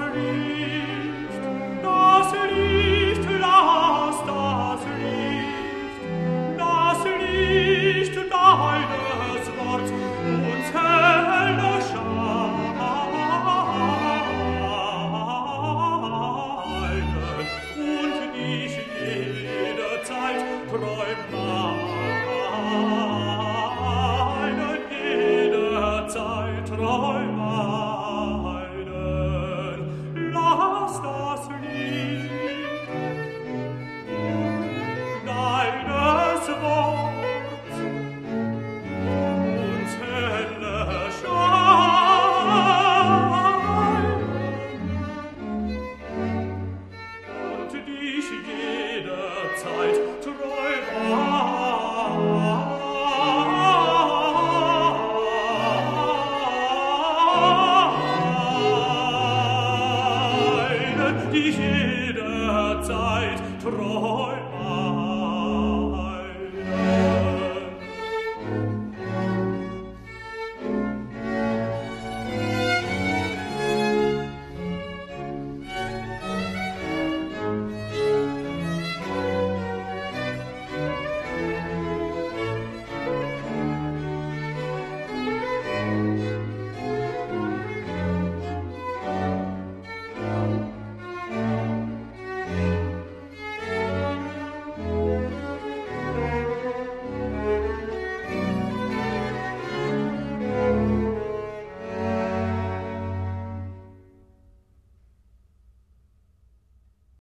sorry. dich jederzeit treu an.